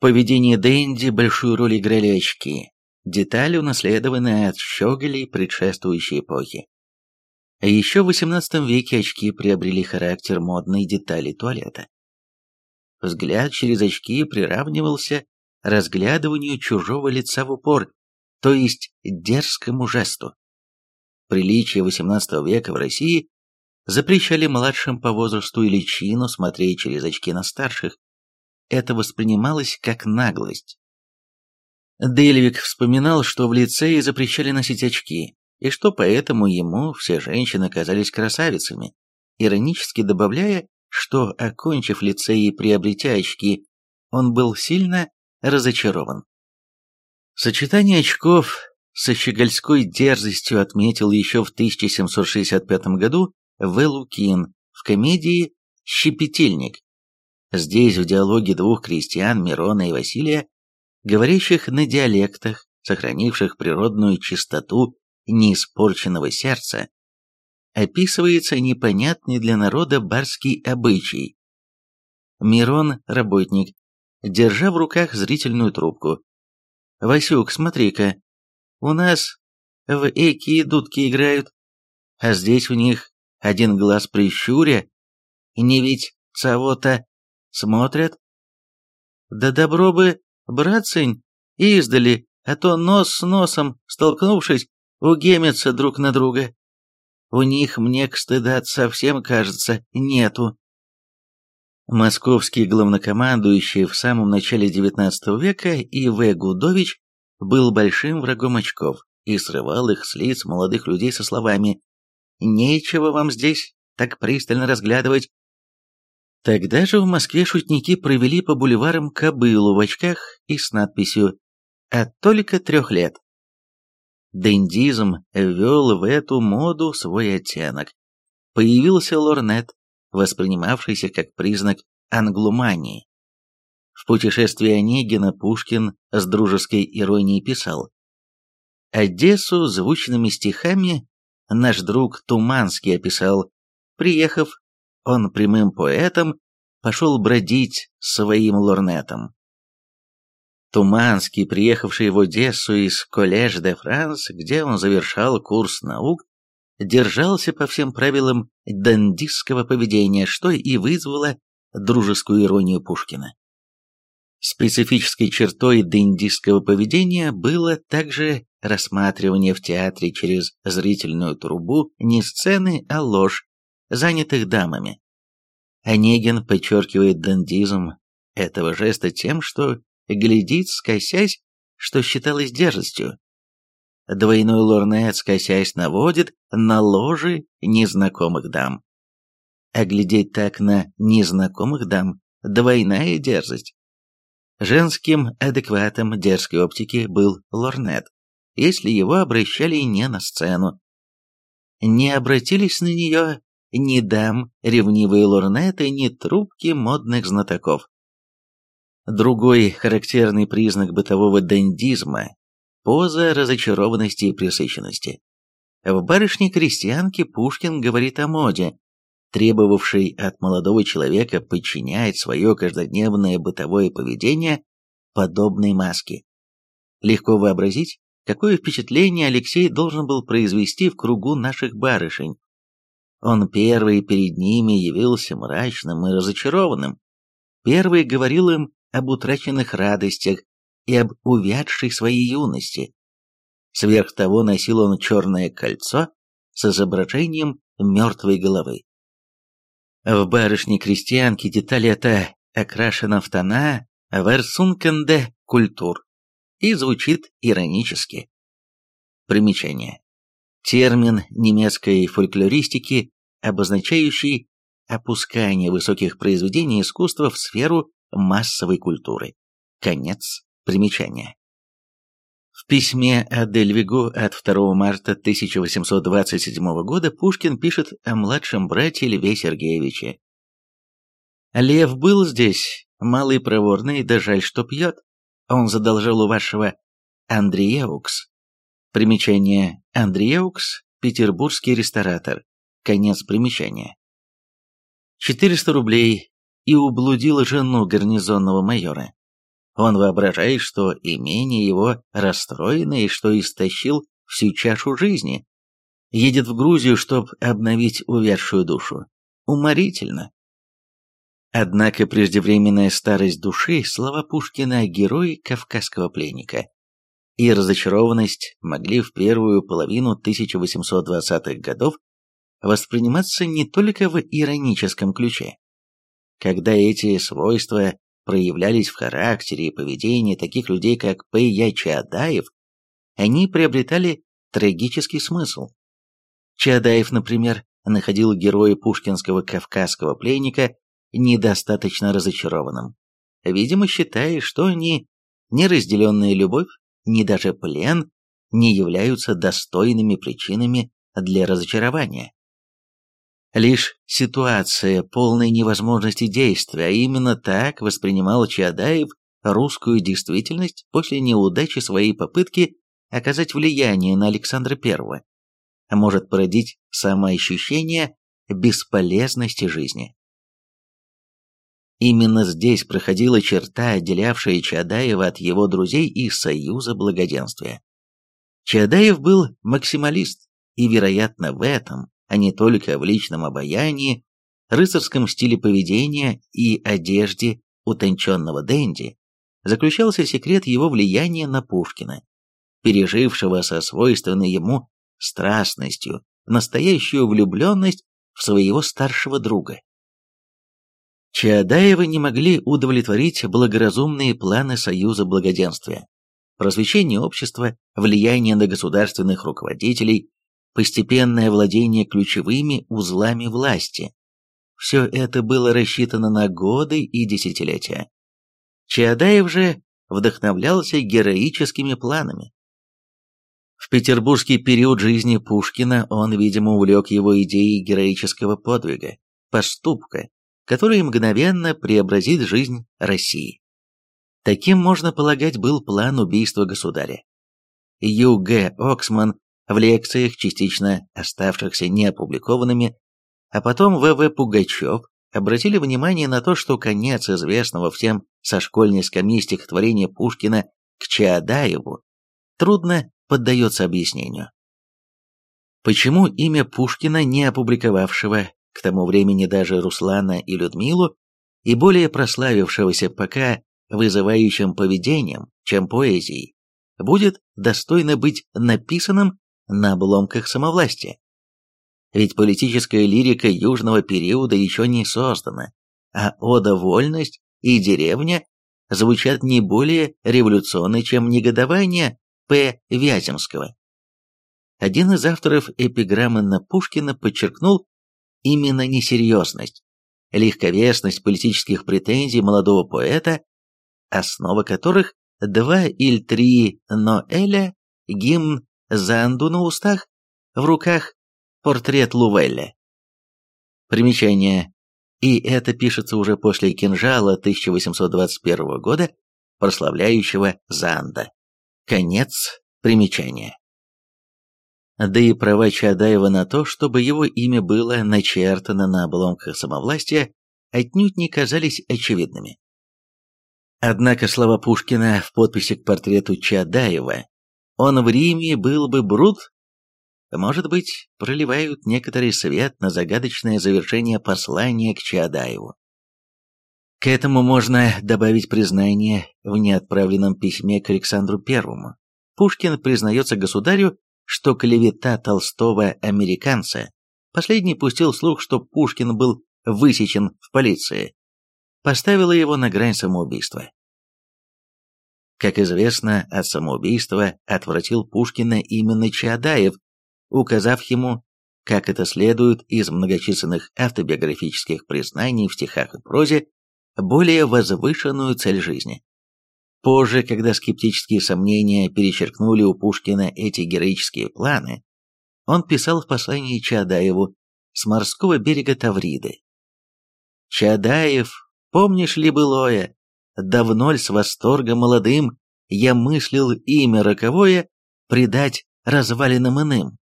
поведении Дэнди большую роль играли очки, деталь, унаследованная от щеголей предшествующей эпохи. А еще в XVIII веке очки приобрели характер модной детали туалета. Взгляд через очки приравнивался разглядыванию чужого лица в упор, то есть дерзкому жесту. Приличия XVIII века в России запрещали младшим по возрасту или чину смотреть через очки на старших. Это воспринималось как наглость. Дельвик вспоминал, что в лицее запрещали носить очки, и что поэтому ему все женщины казались красавицами, иронически добавляя, что, окончив лицей и приобретя очки, он был сильно разочарован. Сочетание очков со щегольской дерзостью отметил еще в 1765 году В. Лукин в комедии «Щепетильник». Здесь в диалоге двух крестьян Мирона и Василия, говорящих на диалектах, сохранивших природную чистоту неиспорченного сердца, описывается непонятный для народа барский обычай. Мирон – работник, держа в руках зрительную трубку. «Васюк, смотри-ка, у нас в эки дудки играют, а здесь у них один глаз прищуря, не ведь цего-то смотрят. Да добро бы, братцень, издали, а то нос с носом, столкнувшись, угемятся друг на друга. У них мне к стыда совсем, кажется, нету. Московский главнокомандующий в самом начале XIX века И.В. Гудович был большим врагом очков и срывал их с лиц молодых людей со словами «Нечего вам здесь так пристально разглядывать». Тогда же в Москве шутники провели по бульварам кобылу в очках и с надписью «От только трех лет». Дендизм ввел в эту моду свой оттенок. Появился лорнет, воспринимавшийся как признак англомании. В путешествии Онегина Пушкин с дружеской иронией писал «Одессу звучными стихами наш друг Туманский описал. Приехав, он прямым поэтом пошел бродить своим лорнетом. Туманский, приехавший в Одессу из Коллеж де Франс, где он завершал курс наук, держался по всем правилам дандистского поведения, что и вызвало дружескую иронию Пушкина. Специфической чертой дандистского поведения было также рассматривание в театре через зрительную трубу не сцены, а ложь, занятых дамами. Онегин подчеркивает дандизм этого жеста тем, что глядит, скосясь, что считалось дерзостью. Двойной лорнет, скосясь, наводит на ложи незнакомых дам. А глядеть так на незнакомых дам – двойная дерзость. Женским адекватом дерзкой оптики был лорнет, если его обращали не на сцену. Не обратились на нее ни дам ревнивые лорнеты, ни трубки модных знатоков. Другой характерный признак бытового дендизма – поза разочарованности и пресыщенности. В «Барышне-крестьянке» Пушкин говорит о моде, требовавшей от молодого человека подчинять свое каждодневное бытовое поведение подобной маске. Легко вообразить, какое впечатление Алексей должен был произвести в кругу наших барышень. Он первый перед ними явился мрачным и разочарованным. Первый говорил им об утраченных радостях и об увядшей своей юности. Сверх того носил он черное кольцо с изображением мертвой головы. В барышне-крестьянке деталь эта окрашена в тона «Версункенде культур» и звучит иронически. Примечание. Термин немецкой фольклористики, обозначающий опускание высоких произведений искусства в сферу массовой культуры. Конец примечания. В письме Адельвигу от 2 марта 1827 года Пушкин пишет о младшем брате Льве Сергеевиче. «Лев был здесь, малый проворный, да жаль, что пьет. Он задолжал у вашего Андрееукс». Примечание Андрееукс – петербургский ресторатор. Конец примечания. 400 рублей и ублудил жену гарнизонного майора. Он воображает, что имение его расстроено и что истощил всю чашу жизни. Едет в Грузию, чтобы обновить увядшую душу. Уморительно. Однако преждевременная старость души, слова Пушкина о герое кавказского пленника и разочарованность могли в первую половину 1820-х годов восприниматься не только в ироническом ключе. Когда эти свойства проявлялись в характере и поведении таких людей, как П. Я. Чаадаев, они приобретали трагический смысл. Чаадаев, например, находил героя пушкинского кавказского пленника недостаточно разочарованным, видимо, считая, что ни неразделенная любовь, ни даже плен не являются достойными причинами для разочарования. Лишь ситуация полной невозможности действия, а именно так воспринимал Чаадаев русскую действительность после неудачи своей попытки оказать влияние на Александра I, может породить самоощущение бесполезности жизни. Именно здесь проходила черта, отделявшая Чадаева от его друзей из Союза Благоденствия. Чадаев был максималист, и, вероятно, в этом, а не только в личном обаянии, рыцарском стиле поведения и одежде утонченного Дэнди, заключался секрет его влияния на Пушкина, пережившего со свойственной ему страстностью настоящую влюбленность в своего старшего друга. Чаадаева не могли удовлетворить благоразумные планы Союза Благоденствия. Просвещение общества, влияние на государственных руководителей, постепенное владение ключевыми узлами власти. Все это было рассчитано на годы и десятилетия. Чаадаев же вдохновлялся героическими планами. В петербургский период жизни Пушкина он, видимо, увлек его идеей героического подвига, поступка, который мгновенно преобразит жизнь России. Таким, можно полагать, был план убийства государя. Ю. Г. Оксман в лекциях, частично оставшихся неопубликованными, а потом В. В. Пугачев обратили внимание на то, что конец известного всем со школьной скамьи стихотворения Пушкина к Чаадаеву трудно поддается объяснению. Почему имя Пушкина, не опубликовавшего к тому времени даже Руслана и Людмилу, и более прославившегося пока вызывающим поведением, чем поэзией, будет достойно быть написанным на обломках самовластия. Ведь политическая лирика южного периода еще не создана, а «Ода вольность» и «Деревня» звучат не более революционно, чем негодование П. Вяземского. Один из авторов эпиграммы на Пушкина подчеркнул именно несерьезность, легковесность политических претензий молодого поэта, основа которых два или три Ноэля, гимн Занду на устах, в руках портрет Лувелля. Примечание. И это пишется уже после кинжала 1821 года, прославляющего Занда. Конец примечания. Да и права Чадаева на то, чтобы его имя было начертано на обломках самовластия, отнюдь не казались очевидными. Однако слова Пушкина в подписи к портрету Чадаева «Он в Риме был бы брут» может быть, проливают некоторый свет на загадочное завершение послания к Чадаеву. К этому можно добавить признание в неотправленном письме к Александру Первому. Пушкин признается государю, что клевета толстого американца, последний пустил слух, что Пушкин был высечен в полиции, поставила его на грань самоубийства. Как известно, от самоубийства отвратил Пушкина именно Чаадаев, указав ему, как это следует из многочисленных автобиографических признаний в стихах и прозе, более возвышенную цель жизни. Позже, когда скептические сомнения перечеркнули у Пушкина эти героические планы, он писал в послании Чадаеву с морского берега Тавриды. «Чадаев, помнишь ли былое? Давно ль с восторгом молодым я мыслил имя роковое предать развалинам иным?»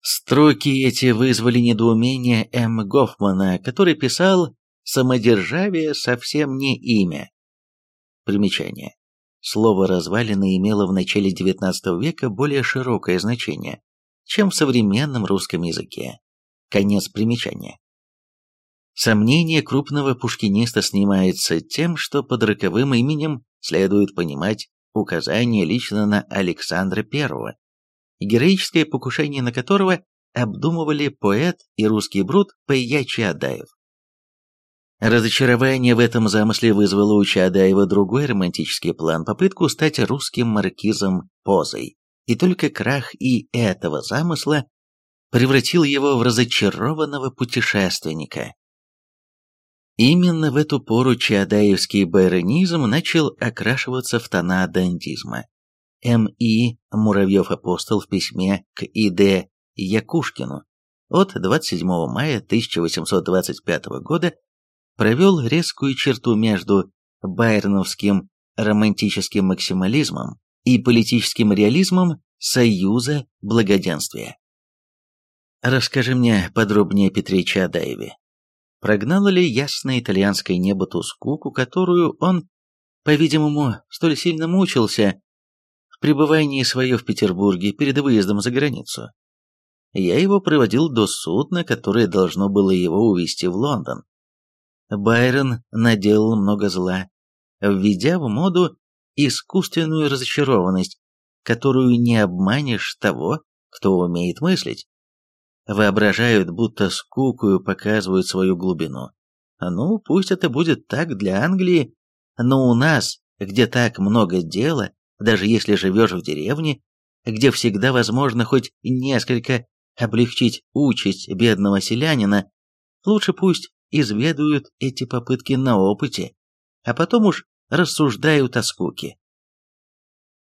Строки эти вызвали недоумение М. Гофмана, который писал Самодержавие совсем не имя. Примечание. Слово «развалины» имело в начале XIX века более широкое значение, чем в современном русском языке. Конец примечания. Сомнение крупного пушкиниста снимается тем, что под роковым именем следует понимать указание лично на Александра I, героическое покушение на которого обдумывали поэт и русский брут П.Я. Чадаев. Разочарование в этом замысле вызвало у Чадаева другой романтический план – попытку стать русским маркизом Позой. И только крах и этого замысла превратил его в разочарованного путешественника. Именно в эту пору чадаевский байронизм начал окрашиваться в тона дантизма. М.И. Муравьев-апостол в письме к И.Д. Якушкину от 27 мая 1825 года провел резкую черту между байроновским романтическим максимализмом и политическим реализмом союза благоденствия. Расскажи мне подробнее о Петре Чадаеве. Прогнало ли ясное итальянское небо ту скуку, которую он, по-видимому, столь сильно мучился в пребывании свое в Петербурге перед выездом за границу? Я его проводил до судна, которое должно было его увезти в Лондон. Байрон наделал много зла, введя в моду искусственную разочарованность, которую не обманешь того, кто умеет мыслить. Воображают, будто скукою показывают свою глубину. Ну, пусть это будет так для Англии, но у нас, где так много дела, даже если живешь в деревне, где всегда возможно хоть несколько облегчить участь бедного селянина, лучше пусть изведают эти попытки на опыте, а потом уж рассуждают о скуке.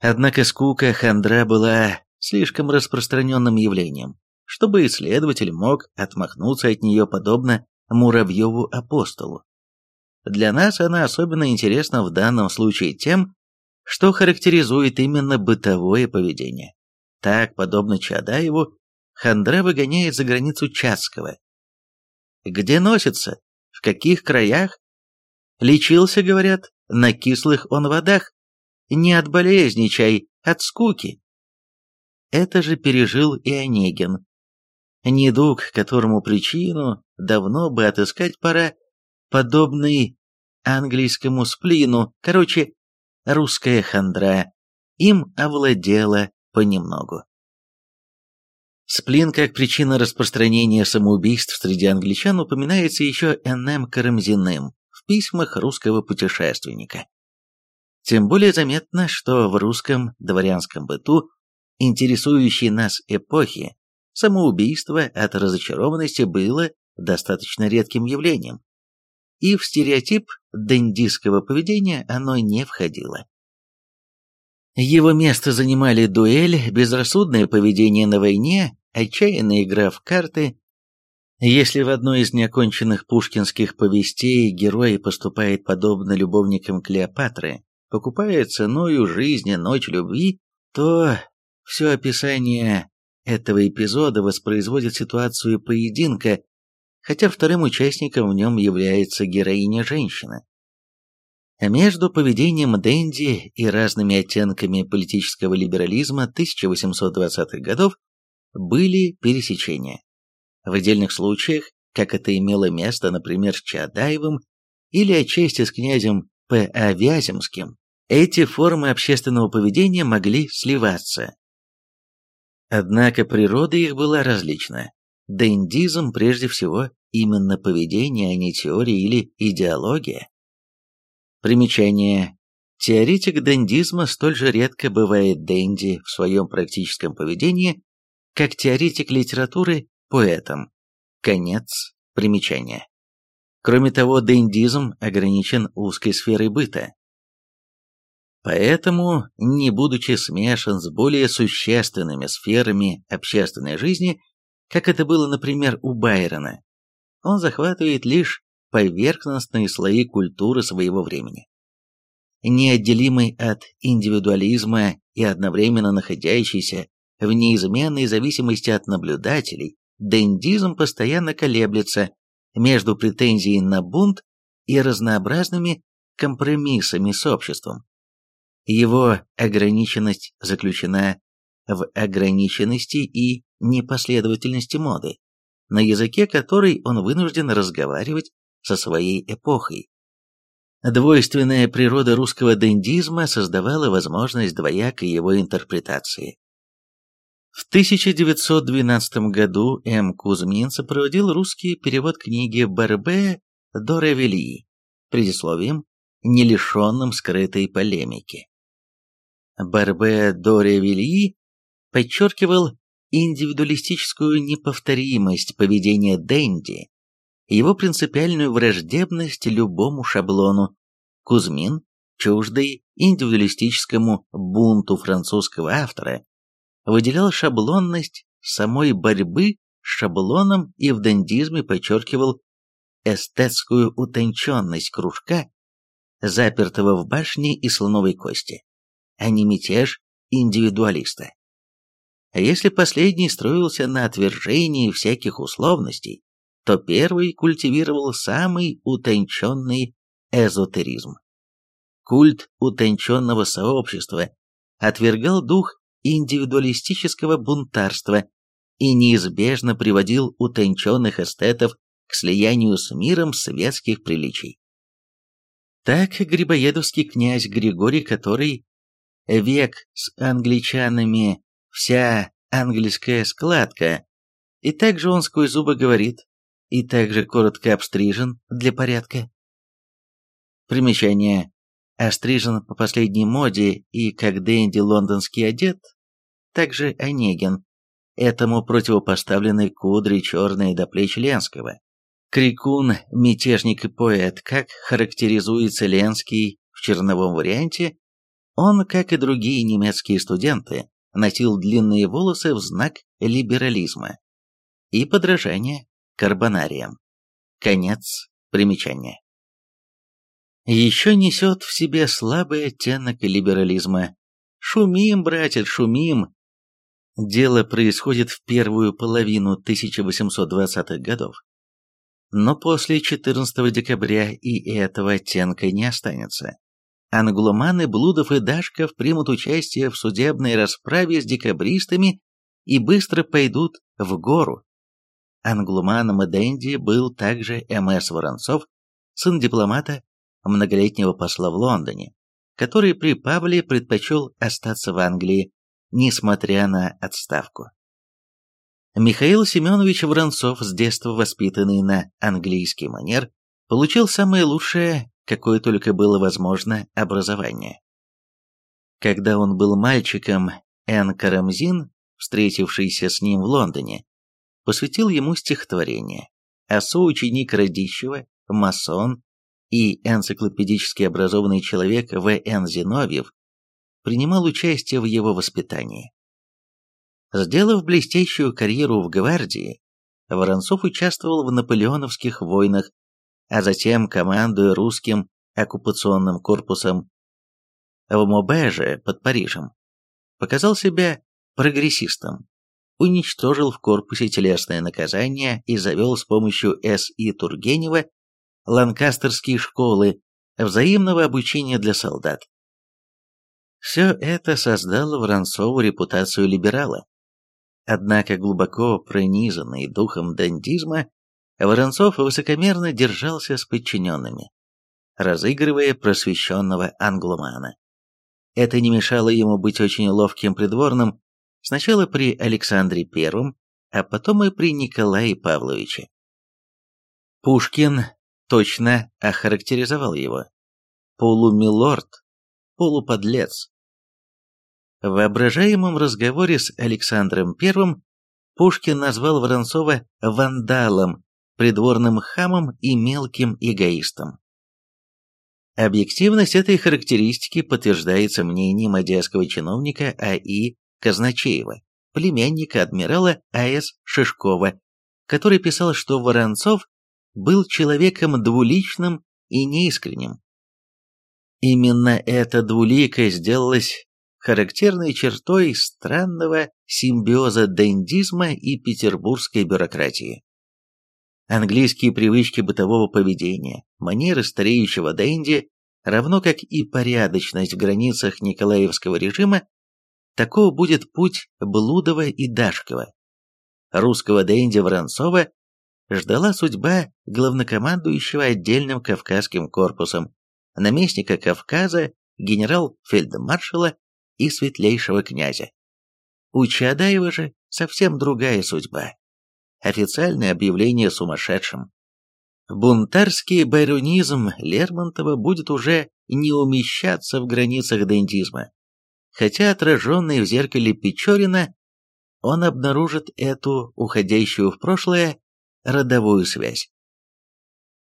Однако скука хандра была слишком распространенным явлением, чтобы исследователь мог отмахнуться от нее подобно Муравьеву-апостолу. Для нас она особенно интересна в данном случае тем, что характеризует именно бытовое поведение. Так, подобно Чадаеву, хандра выгоняет за границу Чацкого, где носится? В каких краях? Лечился, говорят, на кислых он водах. Не от болезни чай, от скуки. Это же пережил и Онегин. Недуг, которому причину давно бы отыскать пора, подобный английскому сплину, короче, русская хандра, им овладела понемногу. Сплин как причина распространения самоубийств среди англичан упоминается еще Н.М. Карамзиным в письмах русского путешественника. Тем более заметно, что в русском дворянском быту, интересующей нас эпохи, самоубийство от разочарованности было достаточно редким явлением, и в стереотип дендистского поведения оно не входило. Его место занимали дуэль, безрассудное поведение на войне, отчаянная игра в карты. Если в одной из неоконченных пушкинских повестей герой поступает подобно любовникам Клеопатры, покупая ценою жизни ночь любви, то все описание этого эпизода воспроизводит ситуацию поединка, хотя вторым участником в нем является героиня-женщина. Между поведением Дэнди и разными оттенками политического либерализма 1820-х годов были пересечения. В отдельных случаях, как это имело место, например, с Чадаевым или отчасти с князем П.А. Вяземским, эти формы общественного поведения могли сливаться. Однако природа их была различна. Дэндизм прежде всего именно поведение, а не теория или идеология. Примечание. Теоретик дендизма столь же редко бывает денди в своем практическом поведении, как теоретик литературы поэтом. Конец примечания. Кроме того, дендизм ограничен узкой сферой быта. Поэтому, не будучи смешан с более существенными сферами общественной жизни, как это было, например, у Байрона, он захватывает лишь поверхностные слои культуры своего времени. Неотделимый от индивидуализма и одновременно находящийся в неизменной зависимости от наблюдателей, дендизм постоянно колеблется между претензией на бунт и разнообразными компромиссами с обществом. Его ограниченность заключена в ограниченности и непоследовательности моды, на языке которой он вынужден разговаривать со своей эпохой. Двойственная природа русского дендизма создавала возможность двоякой его интерпретации. В 1912 году М. Кузьмин сопроводил русский перевод книги Барбе Доревели предисловием, не лишенным скрытой полемики. Барбе Доревели подчеркивал индивидуалистическую неповторимость поведения Дэнди, его принципиальную враждебность любому шаблону. Кузьмин, чуждый индивидуалистическому бунту французского автора, выделял шаблонность самой борьбы с шаблоном и в дендизме подчеркивал эстетскую утонченность кружка, запертого в башне из слоновой кости, а не мятеж индивидуалиста. А если последний строился на отвержении всяких условностей, то первый культивировал самый утонченный эзотеризм. Культ утонченного сообщества отвергал дух индивидуалистического бунтарства и неизбежно приводил утонченных эстетов к слиянию с миром светских приличий. Так грибоедовский князь Григорий, который век с англичанами вся английская складка, и также он сквозь зубы говорит, и также коротко обстрижен для порядка. Примечание. Острижен по последней моде и как Дэнди лондонский одет, также Онегин. Этому противопоставлены кудри черные до плеч Ленского. Крикун, мятежник и поэт, как характеризуется Ленский в черновом варианте, он, как и другие немецкие студенты, носил длинные волосы в знак либерализма и подражания карбонариям. Конец примечания. Еще несет в себе слабый оттенок либерализма. Шумим, братец, шумим. Дело происходит в первую половину 1820-х годов. Но после 14 декабря и этого оттенка не останется. Англоманы Блудов и Дашков примут участие в судебной расправе с декабристами и быстро пойдут в гору. Англоманом и Дэнди был также М.С. Воронцов, сын дипломата, многолетнего посла в Лондоне, который при Павле предпочел остаться в Англии, несмотря на отставку. Михаил Семенович Воронцов, с детства воспитанный на английский манер, получил самое лучшее какое только было возможно, образование. Когда он был мальчиком, Эн Карамзин, встретившийся с ним в Лондоне, посвятил ему стихотворение, а соученик Радищева, масон и энциклопедически образованный человек В.Н. Зиновьев принимал участие в его воспитании. Сделав блестящую карьеру в гвардии, Воронцов участвовал в наполеоновских войнах а затем, командуя русским оккупационным корпусом в Мобеже под Парижем, показал себя прогрессистом, уничтожил в корпусе телесное наказание и завел с помощью С.И. Тургенева ланкастерские школы взаимного обучения для солдат. Все это создало Воронцову репутацию либерала. Однако глубоко пронизанный духом дандизма, Воронцов высокомерно держался с подчиненными, разыгрывая просвещенного англомана. Это не мешало ему быть очень ловким придворным сначала при Александре I, а потом и при Николае Павловиче. Пушкин точно охарактеризовал его. Полумилорд, полуподлец. В воображаемом разговоре с Александром I Пушкин назвал Воронцова вандалом придворным хамом и мелким эгоистом. Объективность этой характеристики подтверждается мнением одесского чиновника А.И. Казначеева, племянника адмирала А.С. Шишкова, который писал, что Воронцов был человеком двуличным и неискренним. Именно эта двуликость сделалась характерной чертой странного симбиоза дендизма и петербургской бюрократии. Английские привычки бытового поведения, манеры стареющего Дэнди равно как и порядочность в границах Николаевского режима, таков будет путь Блудова и Дашкова. Русского Дэнди Воронцова ждала судьба главнокомандующего отдельным Кавказским корпусом, наместника Кавказа, генерал-фельдмаршала и светлейшего князя. У Чадаева же совсем другая судьба. Официальное объявление сумасшедшим. Бунтарский байронизм Лермонтова будет уже не умещаться в границах дендизма. Хотя отраженный в зеркале Печорина, он обнаружит эту, уходящую в прошлое, родовую связь.